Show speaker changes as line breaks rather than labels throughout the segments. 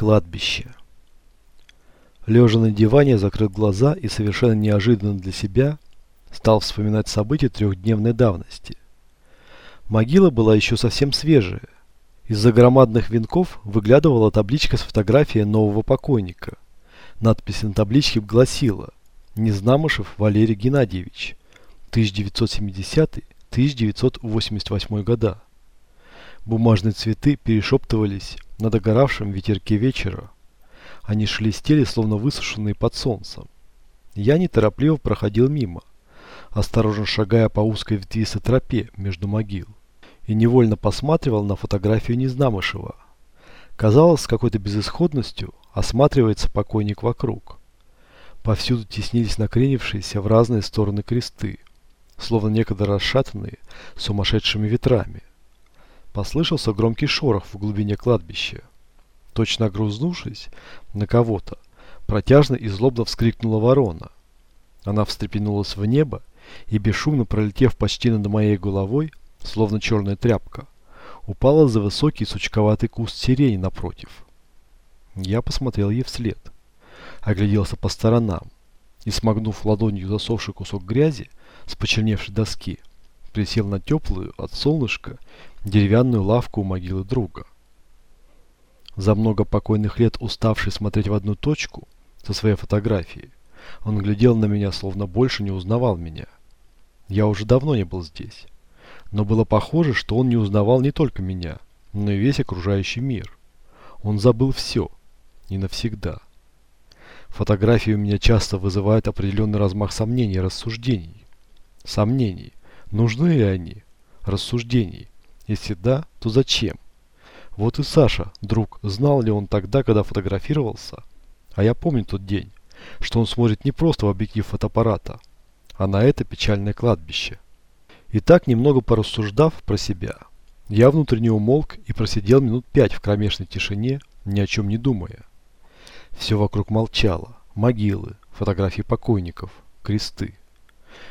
кладбище. Лежа на диване, закрыл глаза и совершенно неожиданно для себя, стал вспоминать события трехдневной давности. Могила была еще совсем свежая. Из-за громадных венков выглядывала табличка с фотографией нового покойника. Надпись на табличке гласила «Незнамышев Валерий Геннадьевич, 1970-1988 года». Бумажные цветы перешептывались на догоравшем ветерке вечера. Они шелестели, словно высушенные под солнцем. Я неторопливо проходил мимо, осторожно шагая по узкой ветвистой тропе между могил, и невольно посматривал на фотографию Незнамышева. Казалось, с какой-то безысходностью осматривается покойник вокруг. Повсюду теснились накренившиеся в разные стороны кресты, словно некогда расшатанные сумасшедшими ветрами. Послышался громкий шорох в глубине кладбища. Точно грузнувшись на кого-то, протяжно и злобно вскрикнула ворона. Она встрепенулась в небо и, бесшумно пролетев почти над моей головой, словно черная тряпка, упала за высокий сучковатый куст сирени напротив. Я посмотрел ей вслед, огляделся по сторонам и, смогнув ладонью засохший кусок грязи с почерневшей доски, присел на теплую от солнышка деревянную лавку у могилы друга. За много покойных лет уставший смотреть в одну точку со своей фотографией, он глядел на меня, словно больше не узнавал меня. Я уже давно не был здесь. Но было похоже, что он не узнавал не только меня, но и весь окружающий мир. Он забыл все. И навсегда. Фотографии у меня часто вызывают определенный размах сомнений и рассуждений. Сомнений, Нужны ли они? Рассуждений. Если да, то зачем? Вот и Саша, друг, знал ли он тогда, когда фотографировался? А я помню тот день, что он смотрит не просто в объектив фотоаппарата, а на это печальное кладбище. И так, немного порассуждав про себя, я внутренне умолк и просидел минут пять в кромешной тишине, ни о чем не думая. Все вокруг молчало. Могилы, фотографии покойников, кресты.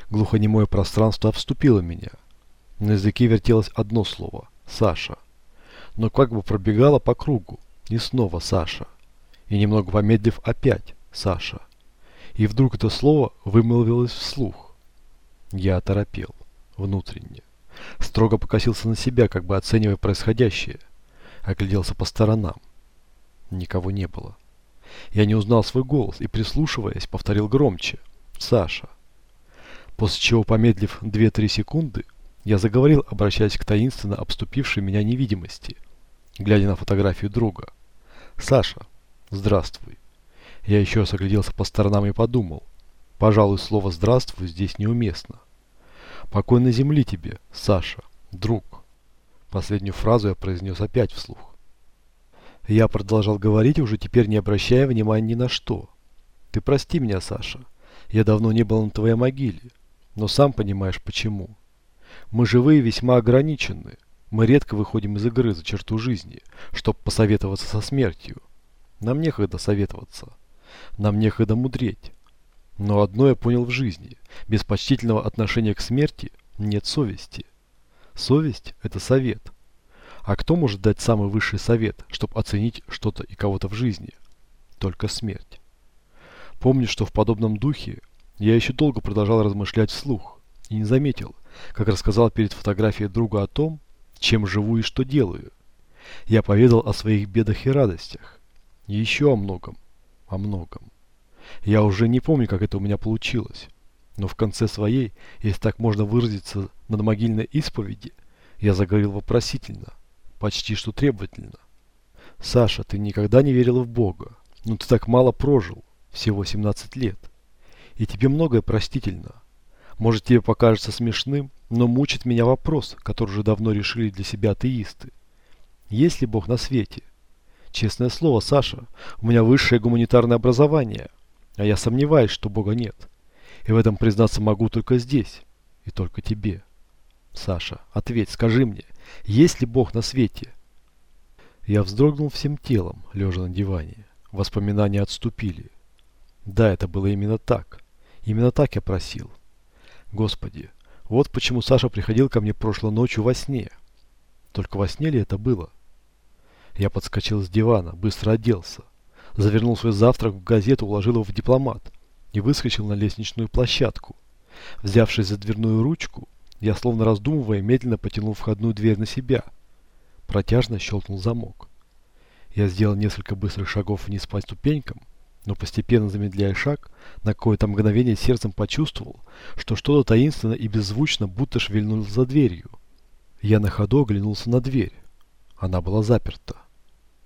Глухонемое пространство обступило меня. На языке вертелось одно слово – Саша. Но как бы пробегало по кругу. И снова Саша. И немного помедлив опять Саша. И вдруг это слово вымолвилось вслух. Я оторопел. Внутренне. Строго покосился на себя, как бы оценивая происходящее. Огляделся по сторонам. Никого не было. Я не узнал свой голос и, прислушиваясь, повторил громче. «Саша» после чего, помедлив 2-3 секунды, я заговорил, обращаясь к таинственно обступившей меня невидимости, глядя на фотографию друга. «Саша, здравствуй». Я еще раз огляделся по сторонам и подумал. Пожалуй, слово «здравствуй» здесь неуместно. Покой на земле тебе, Саша, друг». Последнюю фразу я произнес опять вслух. Я продолжал говорить, уже теперь не обращая внимания ни на что. «Ты прости меня, Саша. Я давно не был на твоей могиле. Но сам понимаешь, почему. Мы живые весьма ограничены. Мы редко выходим из игры за черту жизни, чтобы посоветоваться со смертью. Нам некогда советоваться. Нам некогда мудреть. Но одно я понял в жизни. Без почтительного отношения к смерти нет совести. Совесть – это совет. А кто может дать самый высший совет, чтобы оценить что-то и кого-то в жизни? Только смерть. помню что в подобном духе я еще долго продолжал размышлять вслух и не заметил, как рассказал перед фотографией друга о том, чем живу и что делаю. Я поведал о своих бедах и радостях. И еще о многом. О многом. Я уже не помню, как это у меня получилось. Но в конце своей, если так можно выразиться, над могильной исповеди, я заговорил вопросительно, почти что требовательно. «Саша, ты никогда не верила в Бога, но ты так мало прожил, всего 17 лет и тебе многое простительно. Может, тебе покажется смешным, но мучит меня вопрос, который уже давно решили для себя атеисты. Есть ли Бог на свете? Честное слово, Саша, у меня высшее гуманитарное образование, а я сомневаюсь, что Бога нет. И в этом признаться могу только здесь, и только тебе. Саша, ответь, скажи мне, есть ли Бог на свете? Я вздрогнул всем телом, лежа на диване. Воспоминания отступили. Да, это было именно так. Именно так я просил. Господи, вот почему Саша приходил ко мне прошлой ночью во сне. Только во сне ли это было? Я подскочил с дивана, быстро оделся. Завернул свой завтрак в газету, уложил его в дипломат и выскочил на лестничную площадку. Взявшись за дверную ручку, я, словно раздумывая, медленно потянул входную дверь на себя. Протяжно щелкнул замок. Я сделал несколько быстрых шагов вниз по ступенькам, но постепенно замедляя шаг, на какое-то мгновение сердцем почувствовал, что что-то таинственно и беззвучно будто шевельнуло за дверью. Я на ходу оглянулся на дверь. Она была заперта.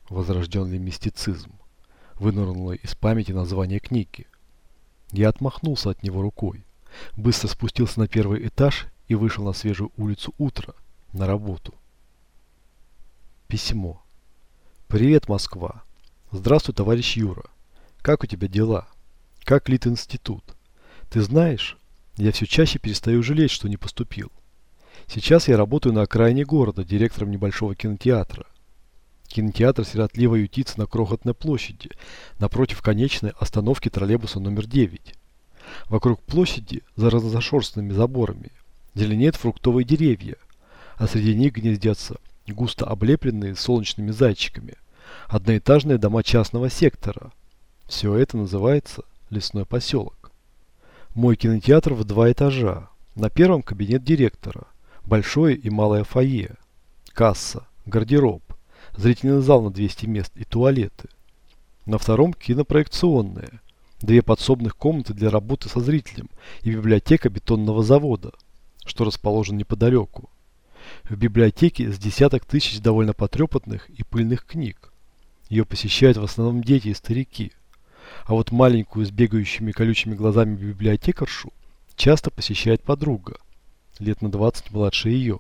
Возрожденный мистицизм. Вынырнуло из памяти название книги. Я отмахнулся от него рукой. Быстро спустился на первый этаж и вышел на свежую улицу утра, на работу. Письмо. Привет, Москва. Здравствуй, товарищ Юра. Как у тебя дела? Как лит институт? Ты знаешь, я все чаще перестаю жалеть, что не поступил. Сейчас я работаю на окраине города директором небольшого кинотеатра. Кинотеатр сиротливо ютится на крохотной площади, напротив конечной остановки троллейбуса номер 9. Вокруг площади, за разношерстными заборами, зеленеют фруктовые деревья, а среди них гнездятся густо облепленные солнечными зайчиками одноэтажные дома частного сектора – все это называется «Лесной поселок». Мой кинотеатр в два этажа. На первом кабинет директора, большое и малое фойе, касса, гардероб, зрительный зал на 200 мест и туалеты. На втором кинопроекционные, две подсобных комнаты для работы со зрителем и библиотека бетонного завода, что расположен неподалеку. В библиотеке с десяток тысяч довольно потрепанных и пыльных книг. Ее посещают в основном дети и старики – а вот маленькую с бегающими колючими глазами библиотекаршу часто посещает подруга, лет на 20 младше ее.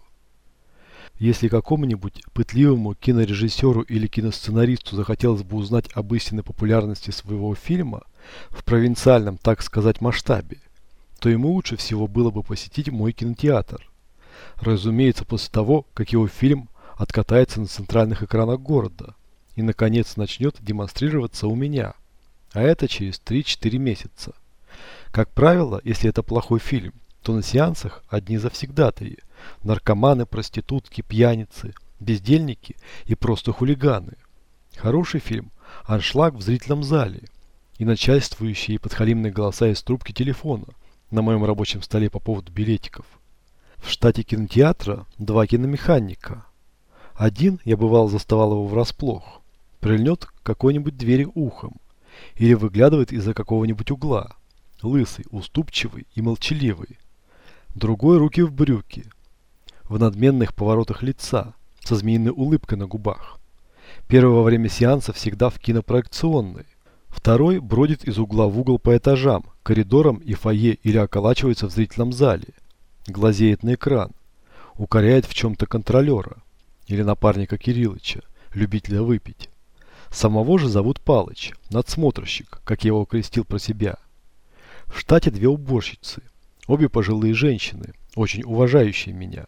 Если какому-нибудь пытливому кинорежиссеру или киносценаристу захотелось бы узнать об истинной популярности своего фильма в провинциальном, так сказать, масштабе, то ему лучше всего было бы посетить мой кинотеатр. Разумеется, после того, как его фильм откатается на центральных экранах города и, наконец, начнет демонстрироваться у меня – а это через 3-4 месяца. Как правило, если это плохой фильм, то на сеансах одни завсегдатые – наркоманы, проститутки, пьяницы, бездельники и просто хулиганы. Хороший фильм – аншлаг в зрительном зале и начальствующие подхалимные голоса из трубки телефона на моем рабочем столе по поводу билетиков. В штате кинотеатра два киномеханика. Один, я бывал, заставал его врасплох, прильнет к какой-нибудь двери ухом, или выглядывает из-за какого-нибудь угла. Лысый, уступчивый и молчаливый. Другой руки в брюки. В надменных поворотах лица, со змеиной улыбкой на губах. Первый во время сеанса всегда в кинопроекционной. Второй бродит из угла в угол по этажам, коридорам и фойе или околачивается в зрительном зале. Глазеет на экран. Укоряет в чем-то контролера или напарника Кириллыча, любителя выпить. Самого же зовут Палыч, надсмотрщик, как я его крестил про себя. В штате две уборщицы, обе пожилые женщины, очень уважающие меня.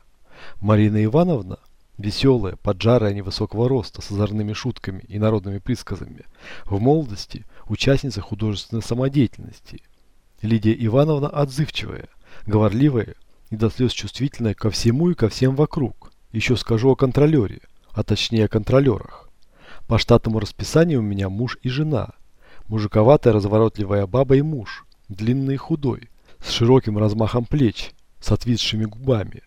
Марина Ивановна, веселая, поджарая невысокого роста, с озорными шутками и народными присказами, в молодости участница художественной самодеятельности. Лидия Ивановна отзывчивая, говорливая и до слез чувствительная ко всему и ко всем вокруг. Еще скажу о контролере, а точнее о контролерах. По штатному расписанию у меня муж и жена. Мужиковатая разворотливая баба и муж, длинный и худой, с широким размахом плеч, с отвисшими губами,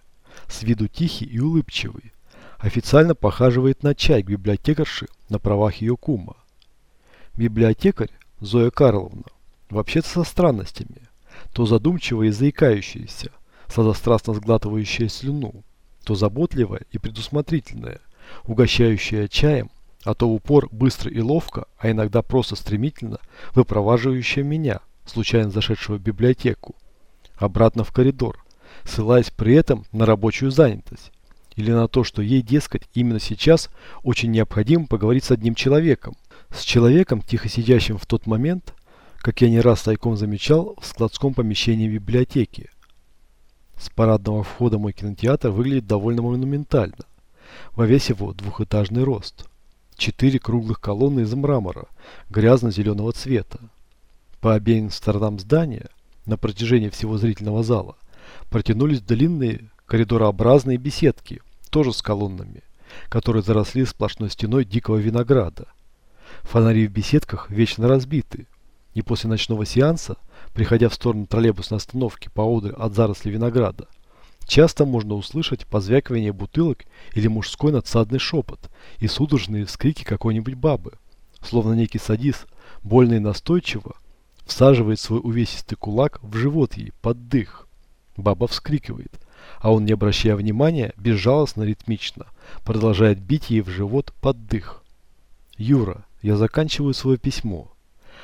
с виду тихий и улыбчивый. Официально похаживает на чай к библиотекарше на правах ее кума. Библиотекарь Зоя Карловна, вообще-то со странностями, то задумчивая и заикающаяся, сладострастно сглатывающая слюну, то заботливая и предусмотрительная, угощающая чаем а то упор быстро и ловко, а иногда просто стремительно, выпроваживающая меня, случайно зашедшего в библиотеку, обратно в коридор, ссылаясь при этом на рабочую занятость или на то, что ей, дескать, именно сейчас очень необходимо поговорить с одним человеком. С человеком, тихо сидящим в тот момент, как я не раз тайком замечал, в складском помещении библиотеки. С парадного входа мой кинотеатр выглядит довольно монументально, во весь его двухэтажный рост – четыре круглых колонны из мрамора грязно-зеленого цвета. По обеим сторонам здания, на протяжении всего зрительного зала, протянулись длинные коридорообразные беседки, тоже с колоннами, которые заросли сплошной стеной дикого винограда. Фонари в беседках вечно разбиты, и после ночного сеанса, приходя в сторону троллейбусной остановки поодаль от заросли винограда, Часто можно услышать позвякивание бутылок или мужской надсадный шепот и судорожные вскрики какой-нибудь бабы. Словно некий садист, больно и настойчиво, всаживает свой увесистый кулак в живот ей, под дых. Баба вскрикивает, а он, не обращая внимания, безжалостно ритмично, продолжает бить ей в живот под дых. «Юра, я заканчиваю свое письмо.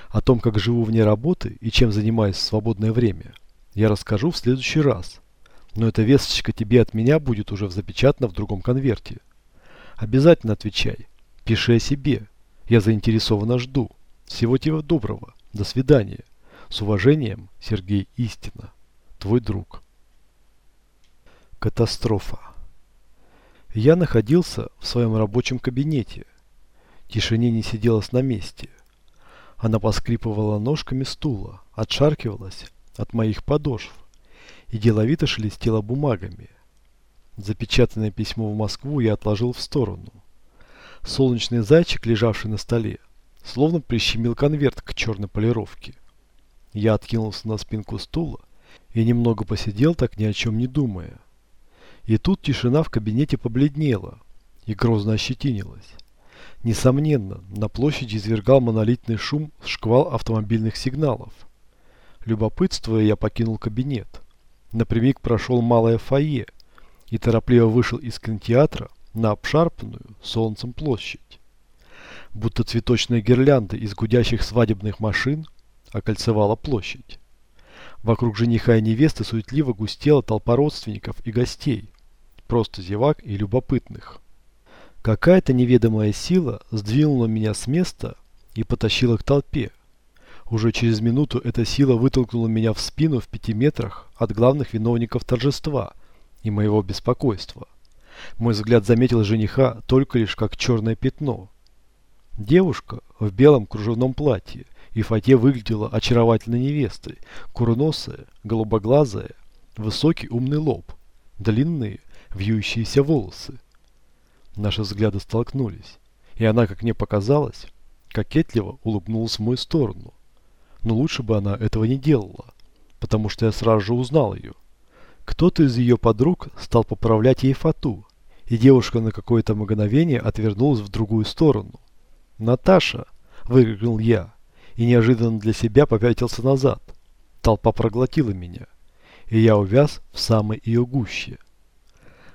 О том, как живу вне работы и чем занимаюсь в свободное время, я расскажу в следующий раз». Но эта весточка тебе от меня будет уже запечатана в другом конверте. Обязательно отвечай. Пиши о себе. Я заинтересованно жду. Всего тебе доброго. До свидания. С уважением, Сергей Истина. Твой друг. Катастрофа. Я находился в своем рабочем кабинете. Тишине не сиделась на месте. Она поскрипывала ножками стула, отшаркивалась от моих подошв и деловито шелестела бумагами. Запечатанное письмо в Москву я отложил в сторону. Солнечный зайчик, лежавший на столе, словно прищемил конверт к черной полировке. Я откинулся на спинку стула и немного посидел, так ни о чем не думая. И тут тишина в кабинете побледнела и грозно ощетинилась. Несомненно, на площади извергал монолитный шум шквал автомобильных сигналов. Любопытствуя, я покинул кабинет. Напрямик прошел малое фойе и торопливо вышел из кинотеатра на обшарпанную солнцем площадь. Будто цветочная гирлянда из гудящих свадебных машин окольцевала площадь. Вокруг жениха и невесты суетливо густела толпа родственников и гостей, просто зевак и любопытных. Какая-то неведомая сила сдвинула меня с места и потащила к толпе, уже через минуту эта сила вытолкнула меня в спину в пяти метрах от главных виновников торжества и моего беспокойства. Мой взгляд заметил жениха только лишь как черное пятно. Девушка в белом кружевном платье и фате выглядела очаровательной невестой, курносая, голубоглазая, высокий умный лоб, длинные, вьющиеся волосы. Наши взгляды столкнулись, и она, как мне показалось, кокетливо улыбнулась в мою сторону но лучше бы она этого не делала, потому что я сразу же узнал ее. Кто-то из ее подруг стал поправлять ей фату, и девушка на какое-то мгновение отвернулась в другую сторону. «Наташа!» – выкрикнул я, и неожиданно для себя попятился назад. Толпа проглотила меня, и я увяз в самой ее гуще.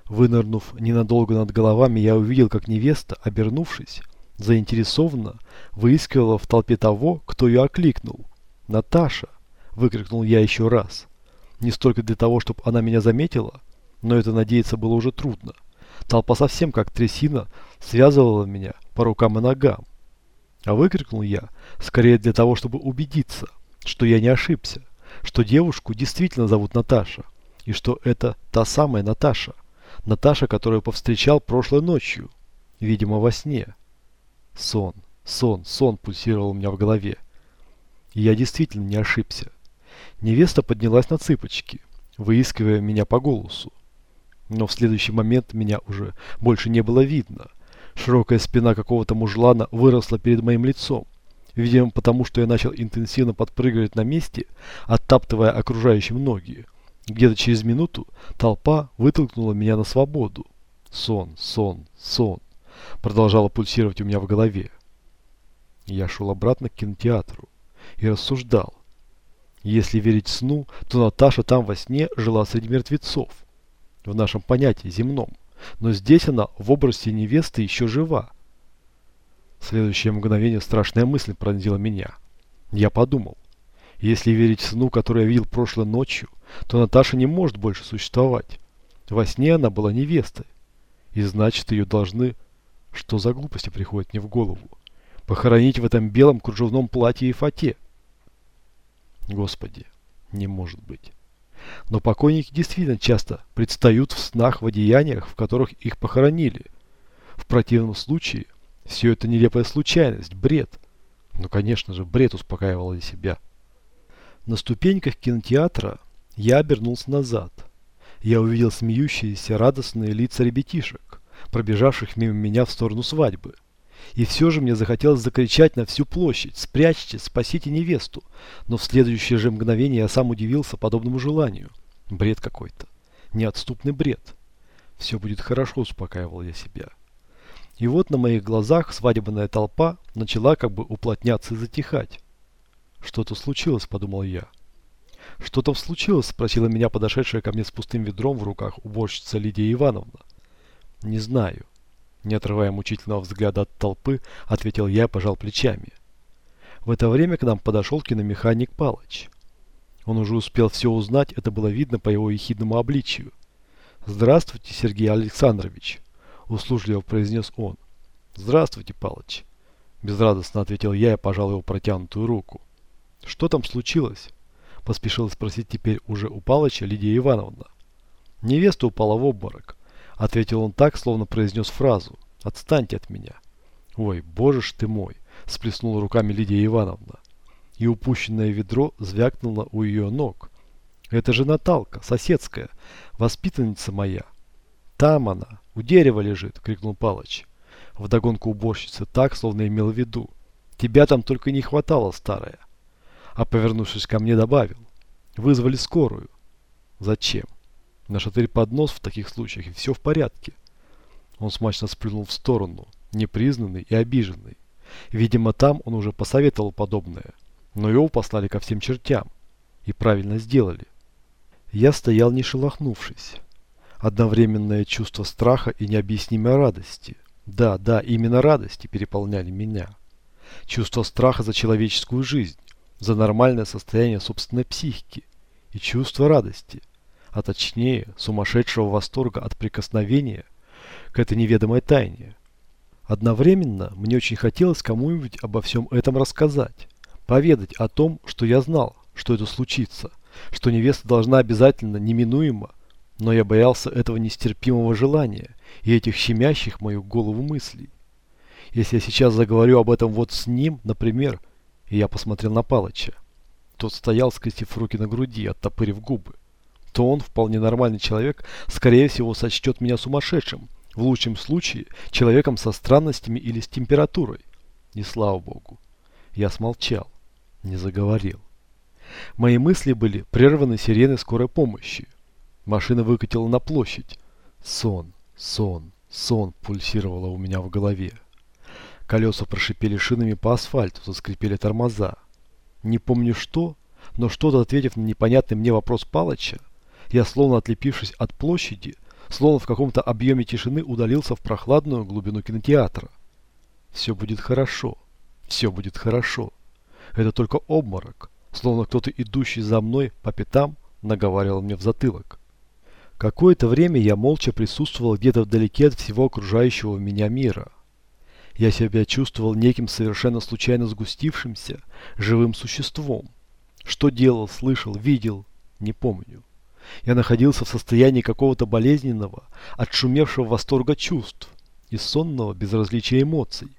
Вынырнув ненадолго над головами, я увидел, как невеста, обернувшись, заинтересованно выискивала в толпе того, кто ее окликнул. «Наташа!» – выкрикнул я еще раз. Не столько для того, чтобы она меня заметила, но это надеяться было уже трудно. Толпа совсем как трясина связывала меня по рукам и ногам. А выкрикнул я, скорее для того, чтобы убедиться, что я не ошибся, что девушку действительно зовут Наташа, и что это та самая Наташа, Наташа, которую повстречал прошлой ночью, видимо, во сне. Сон, сон, сон пульсировал у меня в голове. Я действительно не ошибся. Невеста поднялась на цыпочки, выискивая меня по голосу. Но в следующий момент меня уже больше не было видно. Широкая спина какого-то мужлана выросла перед моим лицом. Видимо, потому что я начал интенсивно подпрыгивать на месте, оттаптывая окружающим ноги. Где-то через минуту толпа вытолкнула меня на свободу. Сон, сон, сон. Продолжало пульсировать у меня в голове. Я шел обратно к кинотеатру и рассуждал. Если верить сну, то Наташа там во сне жила среди мертвецов, в нашем понятии земном. Но здесь она в образе невесты еще жива. В следующее мгновение страшная мысль пронзила меня. Я подумал, если верить сну, который я видел прошлой ночью, то Наташа не может больше существовать. Во сне она была невестой. И значит, ее должны... Что за глупости приходят мне в голову? похоронить в этом белом кружевном платье и фате. Господи, не может быть. Но покойники действительно часто предстают в снах в одеяниях, в которых их похоронили. В противном случае все это нелепая случайность, бред. Ну, конечно же, бред успокаивала для себя. На ступеньках кинотеатра я обернулся назад. Я увидел смеющиеся радостные лица ребятишек, пробежавших мимо меня в сторону свадьбы. И все же мне захотелось закричать на всю площадь «Спрячьте, спасите невесту!» Но в следующее же мгновение я сам удивился подобному желанию. Бред какой-то. Неотступный бред. «Все будет хорошо», — успокаивал я себя. И вот на моих глазах свадебная толпа начала как бы уплотняться и затихать. «Что-то случилось», — подумал я. «Что-то случилось?» – спросила меня подошедшая ко мне с пустым ведром в руках уборщица Лидия Ивановна. «Не знаю. Не отрывая мучительного взгляда от толпы, ответил я, пожал плечами. В это время к нам подошел киномеханик Палыч. Он уже успел все узнать, это было видно по его ехидному обличию. «Здравствуйте, Сергей Александрович», – услужливо произнес он. «Здравствуйте, Палыч», – безрадостно ответил я и пожал его протянутую руку. «Что там случилось?» – поспешил спросить теперь уже у Палыча Лидия Ивановна. Невеста упала в обморок. — ответил он так, словно произнес фразу. «Отстаньте от меня». «Ой, боже ж ты мой!» — сплеснула руками Лидия Ивановна. И упущенное ведро звякнуло у ее ног. «Это же Наталка, соседская, воспитанница моя». «Там она, у дерева лежит!» — крикнул Палыч. Вдогонку уборщицы так, словно имел в виду. «Тебя там только не хватало, старая!» А повернувшись ко мне, добавил. «Вызвали скорую». «Зачем?» На шатырь под нос в таких случаях, и все в порядке. Он смачно сплюнул в сторону, непризнанный и обиженный. Видимо, там он уже посоветовал подобное. Но его послали ко всем чертям. И правильно сделали. Я стоял не шелохнувшись. Одновременное чувство страха и необъяснимой радости. Да, да, именно радости переполняли меня. Чувство страха за человеческую жизнь, за нормальное состояние собственной психики и чувство радости а точнее сумасшедшего восторга от прикосновения к этой неведомой тайне. Одновременно мне очень хотелось кому-нибудь обо всем этом рассказать, поведать о том, что я знал, что это случится, что невеста должна обязательно, неминуемо, но я боялся этого нестерпимого желания и этих щемящих мою голову мыслей. Если я сейчас заговорю об этом вот с ним, например, и я посмотрел на Палыча. Тот стоял, скрестив руки на груди, оттопырив губы то он, вполне нормальный человек, скорее всего сочтет меня сумасшедшим, в лучшем случае человеком со странностями или с температурой. И слава богу. Я смолчал, не заговорил. Мои мысли были прерваны сиреной скорой помощи. Машина выкатила на площадь. Сон, сон, сон пульсировало у меня в голове. Колеса прошипели шинами по асфальту, заскрипели тормоза. Не помню что, но что-то ответив на непонятный мне вопрос Палыча, я словно отлепившись от площади, словно в каком-то объеме тишины удалился в прохладную глубину кинотеатра. Все будет хорошо. Все будет хорошо. Это только обморок. Словно кто-то, идущий за мной по пятам, наговаривал мне в затылок. Какое-то время я молча присутствовал где-то вдалеке от всего окружающего меня мира. Я себя чувствовал неким совершенно случайно сгустившимся, живым существом. Что делал, слышал, видел, не помню. Я находился в состоянии какого-то болезненного, отшумевшего восторга чувств и сонного безразличия эмоций.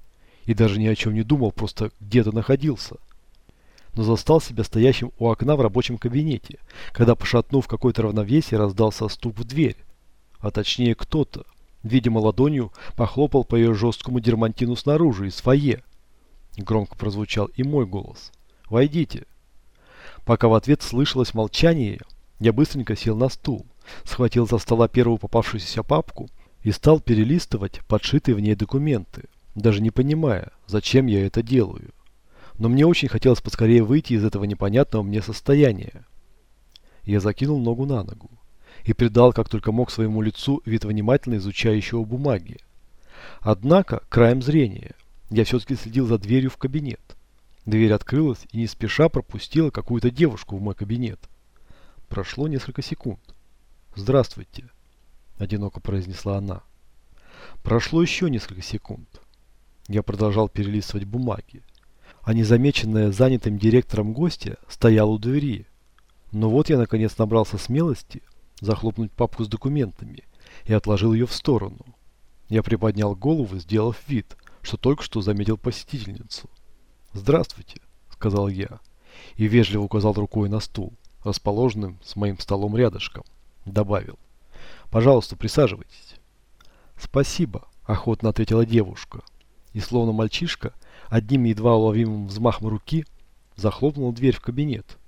И даже ни о чем не думал, просто где-то находился. Но застал себя стоящим у окна в рабочем кабинете, когда, пошатнув какое-то равновесие, раздался стук в дверь. А точнее кто-то, видимо ладонью, похлопал по ее жесткому дермантину снаружи, из фойе. Громко прозвучал и мой голос. «Войдите». Пока в ответ слышалось молчание, я быстренько сел на стул, схватил за стола первую попавшуюся папку и стал перелистывать подшитые в ней документы, даже не понимая, зачем я это делаю. Но мне очень хотелось поскорее выйти из этого непонятного мне состояния. Я закинул ногу на ногу и придал, как только мог, своему лицу вид внимательно изучающего бумаги. Однако, краем зрения, я все-таки следил за дверью в кабинет. Дверь открылась и не спеша пропустила какую-то девушку в мой кабинет. Прошло несколько секунд. «Здравствуйте», – одиноко произнесла она. Прошло еще несколько секунд. Я продолжал перелистывать бумаги. А незамеченная занятым директором гостья стояла у двери. Но вот я наконец набрался смелости захлопнуть папку с документами и отложил ее в сторону. Я приподнял голову, сделав вид, что только что заметил посетительницу. «Здравствуйте», — сказал я и вежливо указал рукой на стул расположенным с моим столом рядышком, добавил. «Пожалуйста, присаживайтесь». «Спасибо», – охотно ответила девушка. И словно мальчишка, одним едва уловимым взмахом руки, захлопнула дверь в кабинет.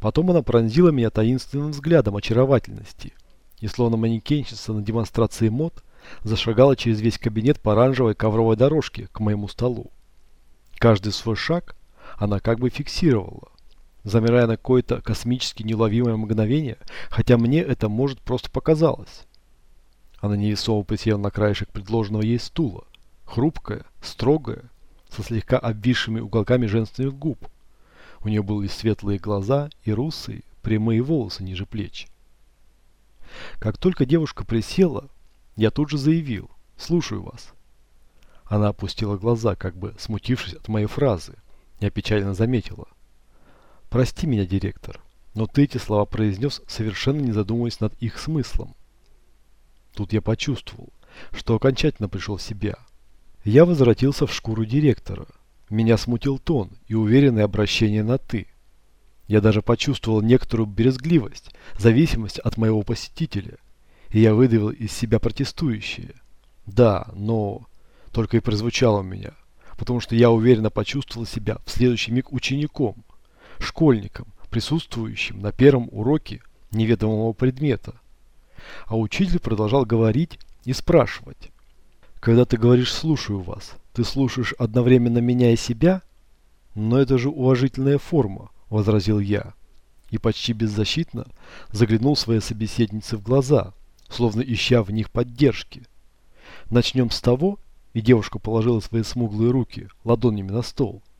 Потом она пронзила меня таинственным взглядом очаровательности. И словно манекенщица на демонстрации мод, зашагала через весь кабинет по оранжевой ковровой дорожке к моему столу. Каждый свой шаг она как бы фиксировала замирая на какое-то космически неловимое мгновение, хотя мне это, может, просто показалось. Она невесомо присела на краешек предложенного ей стула, хрупкая, строгая, со слегка обвисшими уголками женственных губ. У нее были светлые глаза и русые, прямые волосы ниже плеч. Как только девушка присела, я тут же заявил «Слушаю вас». Она опустила глаза, как бы смутившись от моей фразы, и опечаленно заметила. «Прости меня, директор, но ты эти слова произнес, совершенно не задумываясь над их смыслом». Тут я почувствовал, что окончательно пришел в себя. Я возвратился в шкуру директора. Меня смутил тон и уверенное обращение на «ты». Я даже почувствовал некоторую брезгливость, зависимость от моего посетителя. И я выдавил из себя протестующие. «Да, но...» Только и прозвучало у меня, потому что я уверенно почувствовал себя в следующий миг учеником – школьникам, присутствующим на первом уроке неведомого предмета. А учитель продолжал говорить и спрашивать. Когда ты говоришь «слушаю вас», ты слушаешь одновременно меня и себя? Но это же уважительная форма, возразил я. И почти беззащитно заглянул своей собеседнице в глаза, словно ища в них поддержки. Начнем с того, и девушка положила свои смуглые руки ладонями на стол –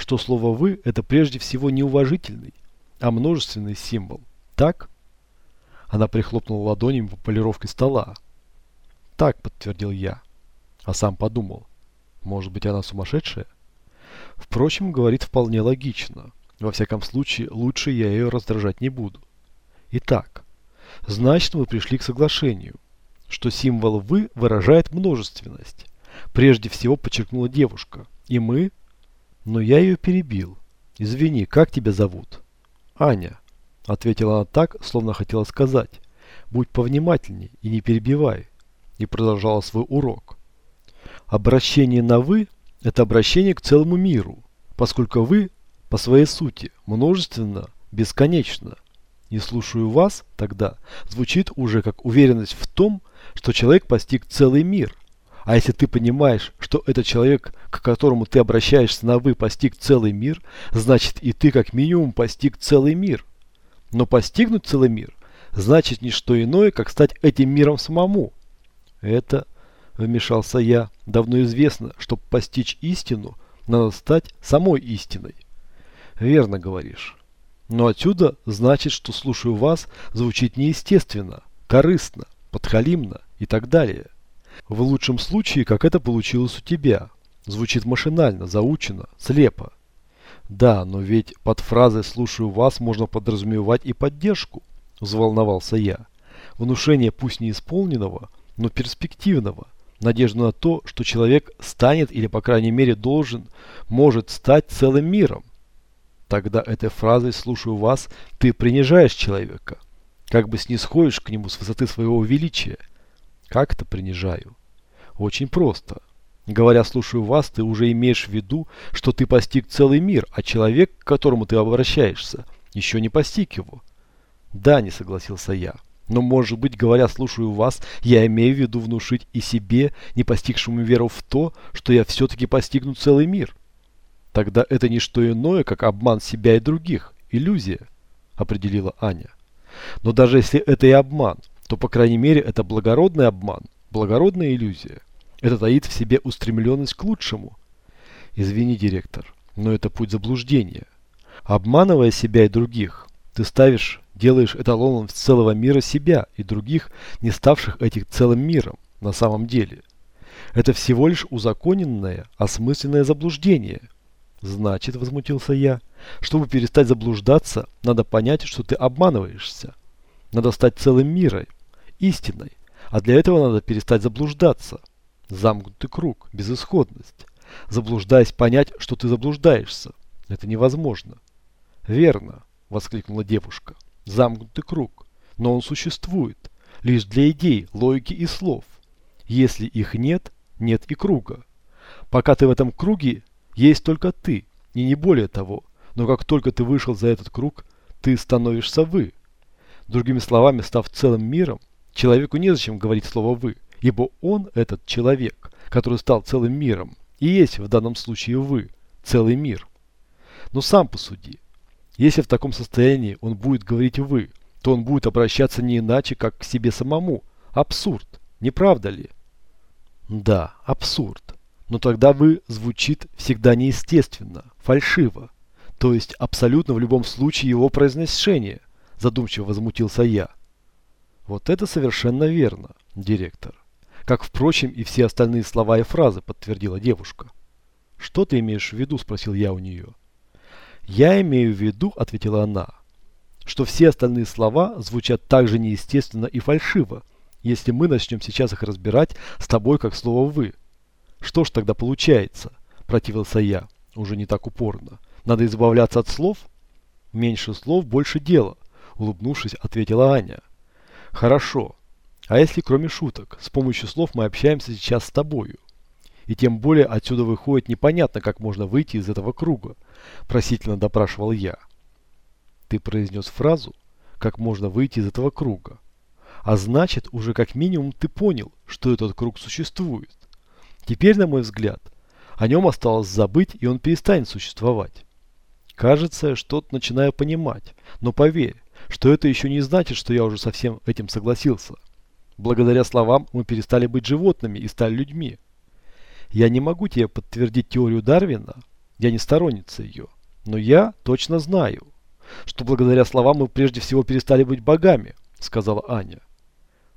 что слово «вы» — это прежде всего неуважительный, а множественный символ. Так? Она прихлопнула ладонями по полировке стола. Так, подтвердил я. А сам подумал. Может быть, она сумасшедшая? Впрочем, говорит вполне логично. Во всяком случае, лучше я ее раздражать не буду. Итак, значит, вы пришли к соглашению, что символ «вы» выражает множественность. Прежде всего подчеркнула девушка. И мы, но я ее перебил. «Извини, как тебя зовут?» «Аня», — ответила она так, словно хотела сказать. «Будь повнимательней и не перебивай». И продолжала свой урок. Обращение на «вы» – это обращение к целому миру, поскольку «вы» по своей сути множественно, бесконечно. «Не слушаю вас» тогда звучит уже как уверенность в том, что человек постиг целый мир – а если ты понимаешь, что этот человек, к которому ты обращаешься на «вы», постиг целый мир, значит и ты как минимум постиг целый мир. Но постигнуть целый мир значит не что иное, как стать этим миром самому. Это, вмешался я, давно известно, что постичь истину, надо стать самой истиной. Верно говоришь. Но отсюда значит, что слушаю вас, звучит неестественно, корыстно, подхалимно и так далее. В лучшем случае, как это получилось у тебя. Звучит машинально, заучено, слепо. Да, но ведь под фразой «слушаю вас» можно подразумевать и поддержку, взволновался я. Внушение пусть не исполненного, но перспективного. Надежду на то, что человек станет или, по крайней мере, должен, может стать целым миром. Тогда этой фразой «слушаю вас» ты принижаешь человека. Как бы снисходишь к нему с высоты своего величия – как-то принижаю? Очень просто. Говоря «слушаю вас», ты уже имеешь в виду, что ты постиг целый мир, а человек, к которому ты обращаешься, еще не постиг его. Да, не согласился я. Но, может быть, говоря «слушаю вас», я имею в виду внушить и себе, не постигшему веру в то, что я все-таки постигну целый мир. Тогда это не что иное, как обман себя и других, иллюзия, определила Аня. Но даже если это и обман – то, по крайней мере, это благородный обман, благородная иллюзия. Это таит в себе устремленность к лучшему. Извини, директор, но это путь заблуждения. Обманывая себя и других, ты ставишь, делаешь эталоном целого мира себя и других, не ставших этих целым миром на самом деле. Это всего лишь узаконенное, осмысленное заблуждение. Значит, возмутился я, чтобы перестать заблуждаться, надо понять, что ты обманываешься. Надо стать целым миром, истиной, а для этого надо перестать заблуждаться. Замкнутый круг, безысходность. Заблуждаясь, понять, что ты заблуждаешься. Это невозможно. Верно, воскликнула девушка. Замкнутый круг. Но он существует. Лишь для идей, логики и слов. Если их нет, нет и круга. Пока ты в этом круге, есть только ты, и не более того. Но как только ты вышел за этот круг, ты становишься вы. Другими словами, став целым миром, Человеку незачем говорить слово «вы», ибо он, этот человек, который стал целым миром, и есть в данном случае «вы», целый мир. Но сам посуди. Если в таком состоянии он будет говорить «вы», то он будет обращаться не иначе, как к себе самому. Абсурд, не правда ли? Да, абсурд. Но тогда «вы» звучит всегда неестественно, фальшиво. То есть абсолютно в любом случае его произношение, задумчиво возмутился я. Вот это совершенно верно, директор. Как, впрочем, и все остальные слова и фразы, подтвердила девушка. Что ты имеешь в виду, спросил я у нее. Я имею в виду, ответила она, что все остальные слова звучат так же неестественно и фальшиво, если мы начнем сейчас их разбирать с тобой как слово «вы». Что ж тогда получается? Противился я, уже не так упорно. Надо избавляться от слов? Меньше слов, больше дела, улыбнувшись, ответила Аня. Хорошо. А если кроме шуток, с помощью слов мы общаемся сейчас с тобою? И тем более отсюда выходит непонятно, как можно выйти из этого круга, просительно допрашивал я. Ты произнес фразу, как можно выйти из этого круга. А значит, уже как минимум ты понял, что этот круг существует. Теперь, на мой взгляд, о нем осталось забыть, и он перестанет существовать. Кажется, что-то начинаю понимать, но поверь, что это еще не значит, что я уже со всем этим согласился. Благодаря словам мы перестали быть животными и стали людьми. Я не могу тебе подтвердить теорию Дарвина, я не сторонница ее, но я точно знаю, что благодаря словам мы прежде всего перестали быть богами, сказала Аня.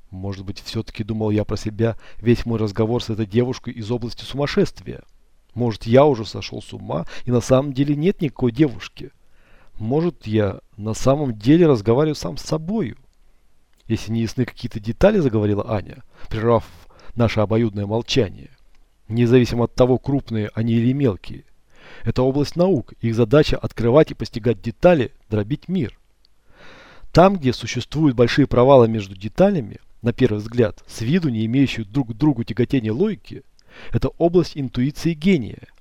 Может быть, все-таки думал я про себя весь мой разговор с этой девушкой из области сумасшествия. Может, я уже сошел с ума, и на самом деле нет никакой девушки. Может, я на самом деле разговариваю сам с собою? Если не ясны какие-то детали, заговорила Аня, прервав наше обоюдное молчание. Независимо от того, крупные они или мелкие. Это область наук, их задача открывать и постигать детали, дробить мир. Там, где существуют большие провалы между деталями, на первый взгляд, с виду не имеющие друг к другу тяготения логики, это область интуиции гения –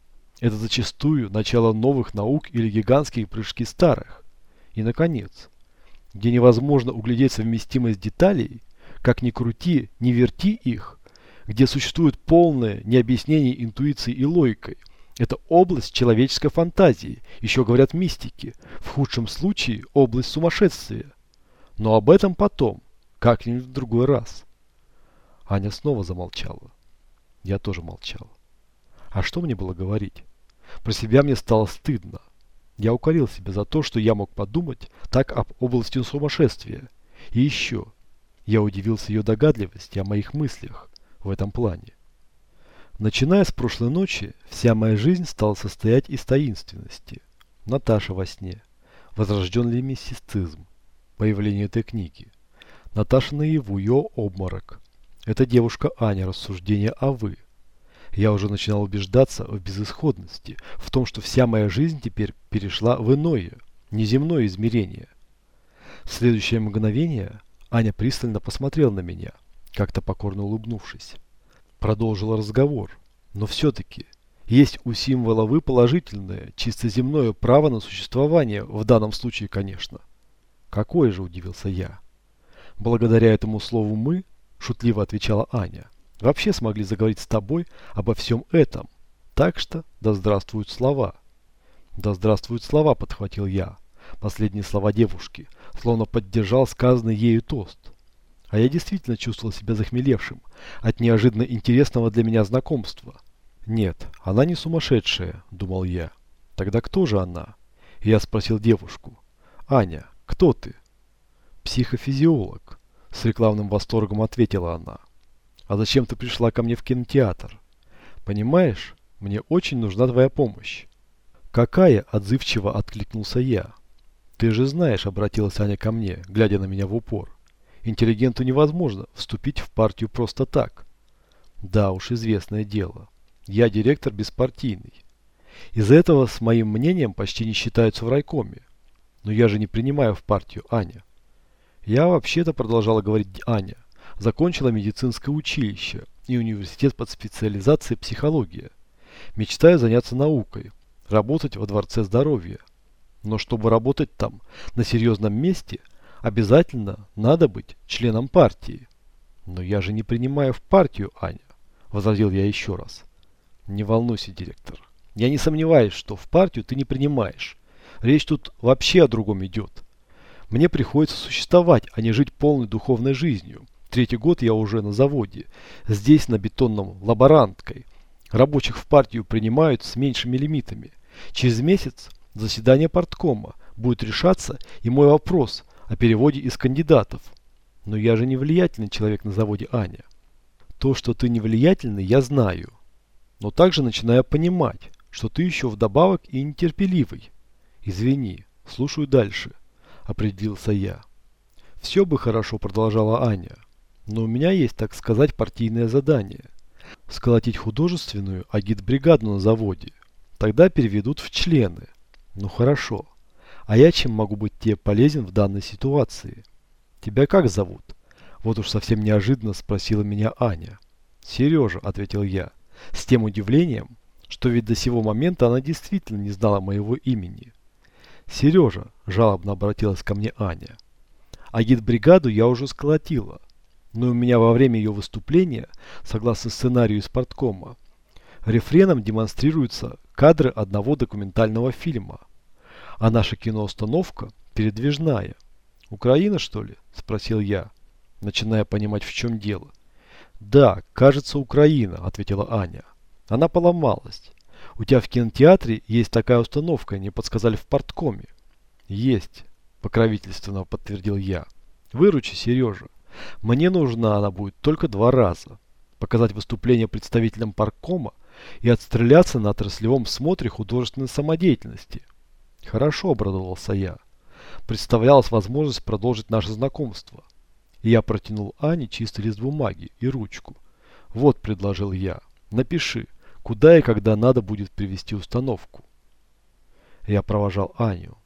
это зачастую начало новых наук или гигантские прыжки старых. И, наконец, где невозможно углядеть совместимость деталей, как ни крути, ни верти их, где существует полное необъяснение интуиции и логикой. Это область человеческой фантазии, еще говорят мистики, в худшем случае область сумасшествия. Но об этом потом, как-нибудь в другой раз. Аня снова замолчала. Я тоже молчал. А что мне было говорить? Про себя мне стало стыдно. Я укорил себя за то, что я мог подумать так об области сумасшествия. И еще, я удивился ее догадливости о моих мыслях в этом плане. Начиная с прошлой ночи, вся моя жизнь стала состоять из таинственности. Наташа во сне. Возрожден ли мистицизм? Появление этой книги. Наташа наяву, ее обморок. Эта девушка Аня, рассуждение о вы. Я уже начинал убеждаться в безысходности, в том, что вся моя жизнь теперь перешла в иное, неземное измерение. В следующее мгновение Аня пристально посмотрела на меня, как-то покорно улыбнувшись. Продолжила разговор. Но все-таки есть у символа «вы» положительное, чисто земное право на существование, в данном случае, конечно. Какое же, удивился я. Благодаря этому слову «мы», шутливо отвечала Аня, вообще смогли заговорить с тобой обо всем этом. Так что да здравствуют слова. Да здравствуют слова, подхватил я. Последние слова девушки, словно поддержал сказанный ею тост. А я действительно чувствовал себя захмелевшим от неожиданно интересного для меня знакомства. Нет, она не сумасшедшая, думал я. Тогда кто же она? Я спросил девушку. Аня, кто ты? Психофизиолог. С рекламным восторгом ответила она а зачем ты пришла ко мне в кинотеатр? Понимаешь, мне очень нужна твоя помощь. Какая? Отзывчиво откликнулся я. Ты же знаешь, обратилась Аня ко мне, глядя на меня в упор. Интеллигенту невозможно вступить в партию просто так. Да уж, известное дело. Я директор беспартийный. Из-за этого с моим мнением почти не считаются в райкоме. Но я же не принимаю в партию Аня. Я вообще-то продолжала говорить Аня закончила медицинское училище и университет под специализацией психология. Мечтая заняться наукой, работать во Дворце здоровья. Но чтобы работать там, на серьезном месте, обязательно надо быть членом партии. Но я же не принимаю в партию, Аня, возразил я еще раз. Не волнуйся, директор. Я не сомневаюсь, что в партию ты не принимаешь. Речь тут вообще о другом идет. Мне приходится существовать, а не жить полной духовной жизнью. Третий год я уже на заводе, здесь на бетонном лаборанткой. Рабочих в партию принимают с меньшими лимитами. Через месяц заседание парткома будет решаться и мой вопрос о переводе из кандидатов. Но я же не влиятельный человек на заводе, Аня. То, что ты не влиятельный, я знаю. Но также начинаю понимать, что ты еще вдобавок и нетерпеливый. Извини, слушаю дальше, определился я. Все бы хорошо, продолжала Аня но у меня есть, так сказать, партийное задание. Сколотить художественную агитбригаду на заводе. Тогда переведут в члены. Ну хорошо. А я чем могу быть тебе полезен в данной ситуации? Тебя как зовут? Вот уж совсем неожиданно спросила меня Аня. Сережа, ответил я, с тем удивлением, что ведь до сего момента она действительно не знала моего имени. Сережа, жалобно обратилась ко мне Аня. Агитбригаду я уже сколотила но у меня во время ее выступления, согласно сценарию из порткома, рефреном демонстрируются кадры одного документального фильма. А наша киноустановка передвижная. «Украина, что ли?» – спросил я, начиная понимать, в чем дело. «Да, кажется, Украина», – ответила Аня. «Она поломалась. У тебя в кинотеатре есть такая установка, не подсказали в порткоме». «Есть», – покровительственно подтвердил я. «Выручи, Сережа. Мне нужна она будет только два раза. Показать выступление представителям паркома и отстреляться на отраслевом смотре художественной самодеятельности. Хорошо, обрадовался я. Представлялась возможность продолжить наше знакомство. И я протянул Ане чистый лист бумаги и ручку. Вот, предложил я, напиши, куда и когда надо будет привести установку. Я провожал Аню.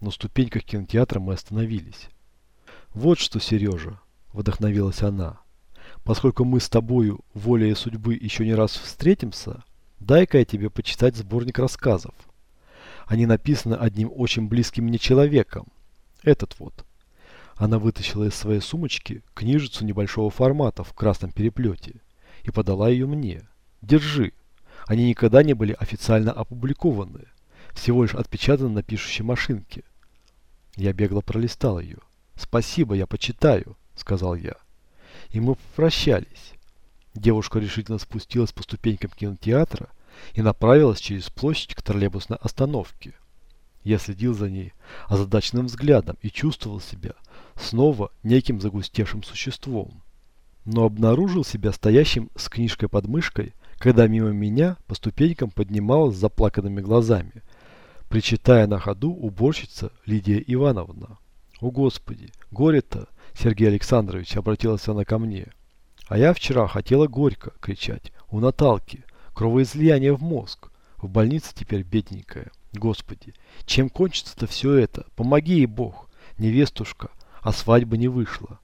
На ступеньках кинотеатра мы остановились. Вот что, Сережа, Вдохновилась она. Поскольку мы с тобою, волей судьбы, еще не раз встретимся, дай-ка я тебе почитать сборник рассказов. Они написаны одним очень близким мне человеком. Этот вот. Она вытащила из своей сумочки книжицу небольшого формата в красном переплете и подала ее мне. Держи. Они никогда не были официально опубликованы. Всего лишь отпечатаны на пишущей машинке. Я бегло пролистал ее. Спасибо, я почитаю сказал я. И мы прощались. Девушка решительно спустилась по ступенькам кинотеатра и направилась через площадь к троллейбусной остановке. Я следил за ней озадаченным взглядом и чувствовал себя снова неким загустевшим существом. Но обнаружил себя стоящим с книжкой под мышкой, когда мимо меня по ступенькам поднималась с заплаканными глазами, причитая на ходу уборщица Лидия Ивановна. «О Господи, горе-то! Сергей Александрович обратился она ко мне. А я вчера хотела горько кричать, у Наталки, кровоизлияние в мозг. В больнице теперь бедненькая. Господи, чем кончится-то все это? Помоги ей Бог, невестушка, а свадьба не вышла.